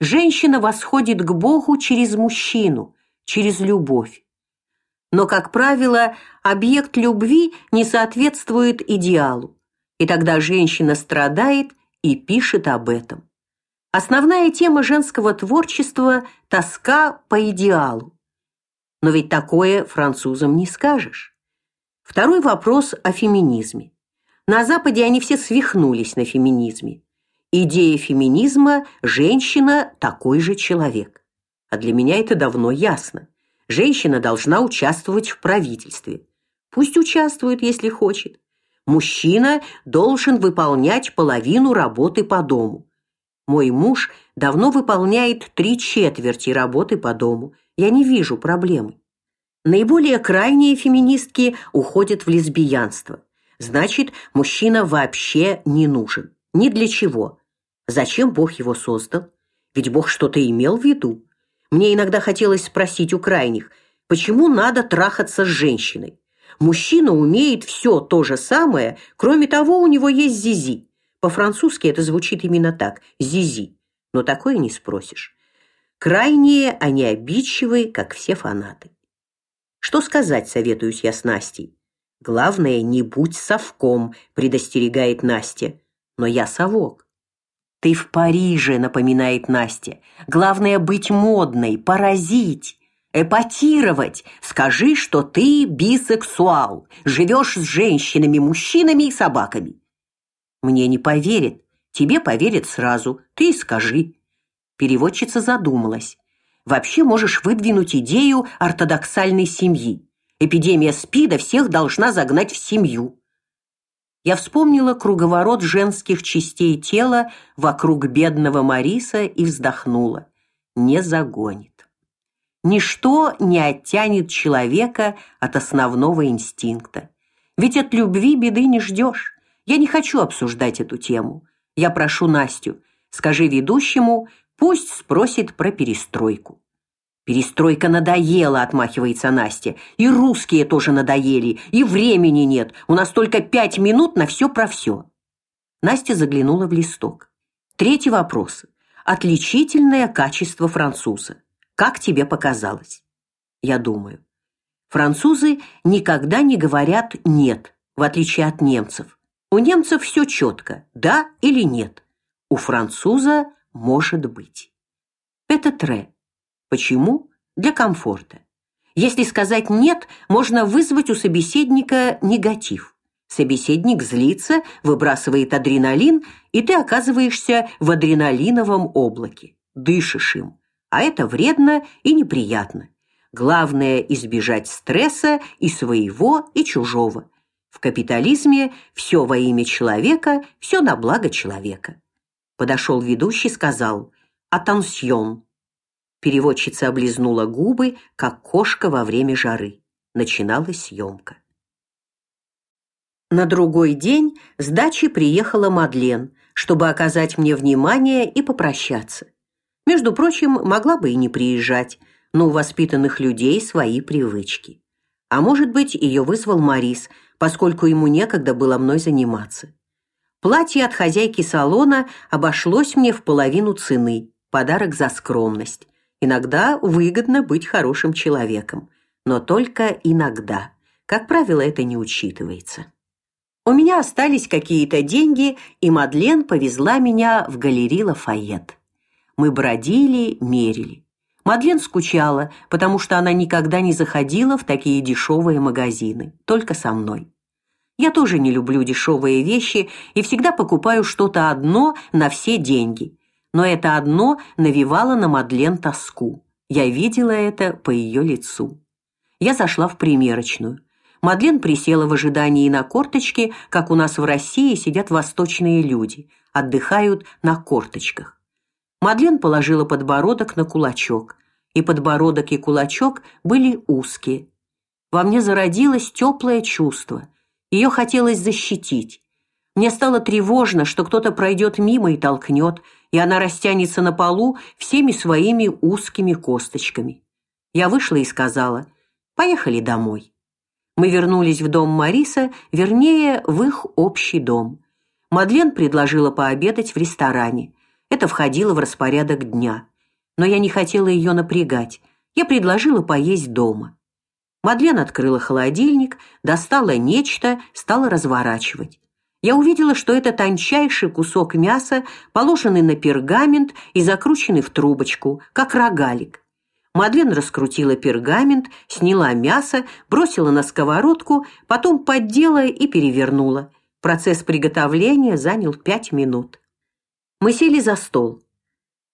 Женщина восходит к Богу через мужчину, через любовь. Но, как правило, объект любви не соответствует идеалу, и тогда женщина страдает и пишет об этом. Основная тема женского творчества тоска по идеалу. Но ведь такое французам не скажешь. Второй вопрос о феминизме. На западе они все свихнулись на феминизме. Идея феминизма женщина такой же человек. А для меня это давно ясно. Женщина должна участвовать в правительстве. Пусть участвует, если хочет. Мужчина должен выполнять половину работы по дому. Мой муж давно выполняет три четверти работы по дому. Я не вижу проблемы. Наиболее крайние феминистки уходят в лесбиянство. Значит, мужчина вообще не нужен. Ни для чего. Зачем Бог его создал? Ведь Бог что-то имел в виду. Мне иногда хотелось спросить у крайних, почему надо трахаться с женщиной? Мужчина умеет все то же самое, кроме того, у него есть зизи. По-французски это звучит именно так зизи. Но такое не спросишь. Крайние они обидчивые, как все фанаты. Что сказать, советуюсь я с Настей. Главное, не будь совком, предостерегает Настя. Но я совок. Ты в Париже, напоминает Настя. Главное быть модной, поразить, эпатировать. Скажи, что ты бисексуал, живешь с женщинами, мужчинами и собаками. Мне не поверят. Тебе поверят сразу. Ты скажи. Переводчица задумалась. Вообще можешь выдвинуть идею ортодоксальной семьи. Эпидемия СПИДа всех должна загнать в семью. Я вспомнила круговорот женских частей тела вокруг бедного Мариса и вздохнула. Не загонит. Ничто не оттянет человека от основного инстинкта. Ведь от любви беды не ждешь. Я не хочу обсуждать эту тему. Я прошу Настю, скажи ведущему, пусть спросит про перестройку. Перестройка надоела, отмахивается Настя. И русские тоже надоели, и времени нет. У нас только пять минут на все про все. Настя заглянула в листок. Третий вопрос. Отличительное качество француза. Как тебе показалось? Я думаю. Французы никогда не говорят нет, в отличие от немцев. У немцев все четко, да или нет. У француза может быть. Это тре. Почему? Для комфорта. Если сказать нет, можно вызвать у собеседника негатив. Собеседник злится, выбрасывает адреналин, и ты оказываешься в адреналиновом облаке. Дышишь им. А это вредно и неприятно. Главное избежать стресса и своего, и чужого. В капитализме все во имя человека, все на благо человека. Подошел ведущий, сказал: "Атtention". Переводчица облизнула губы, как кошка во время жары. Начиналась съемка. На другой день с дачи приехала Мадлен, чтобы оказать мне внимание и попрощаться. Между прочим, могла бы и не приезжать, но у воспитанных людей свои привычки. А может быть, ее вызвал Марис, поскольку ему некогда было мной заниматься. Платье от хозяйки салона обошлось мне в половину цены, подарок за скромность. Иногда выгодно быть хорошим человеком, но только иногда. Как правило, это не учитывается. У меня остались какие-то деньги, и Мадлен повезла меня в галерею Лафайет. Мы бродили, мерили. Мадлен скучала, потому что она никогда не заходила в такие дешевые магазины, только со мной. Я тоже не люблю дешевые вещи и всегда покупаю что-то одно на все деньги. Но это одно навевало на Мадлен тоску. Я видела это по ее лицу. Я зашла в примерочную. Мадлен присела в ожидании на корточки, как у нас в России сидят восточные люди, отдыхают на корточках. Мадлен положила подбородок на кулачок, и подбородок и кулачок были узкие. Во мне зародилось теплое чувство. Ее хотелось защитить. Мне стало тревожно, что кто-то пройдет мимо и толкнет, и она растянется на полу всеми своими узкими косточками. Я вышла и сказала: "Поехали домой". Мы вернулись в дом Мариса, вернее, в их общий дом. Мадлен предложила пообедать в ресторане. Это входило в распорядок дня. но я не хотела ее напрягать. Я предложила поесть дома. Мадлен открыла холодильник, достала нечто, стала разворачивать. Я увидела, что это тончайший кусок мяса, положенный на пергамент и закрученный в трубочку, как рогалик. Мадлен раскрутила пергамент, сняла мясо, бросила на сковородку, потом поддела и перевернула. Процесс приготовления занял пять минут. Мы сели за стол.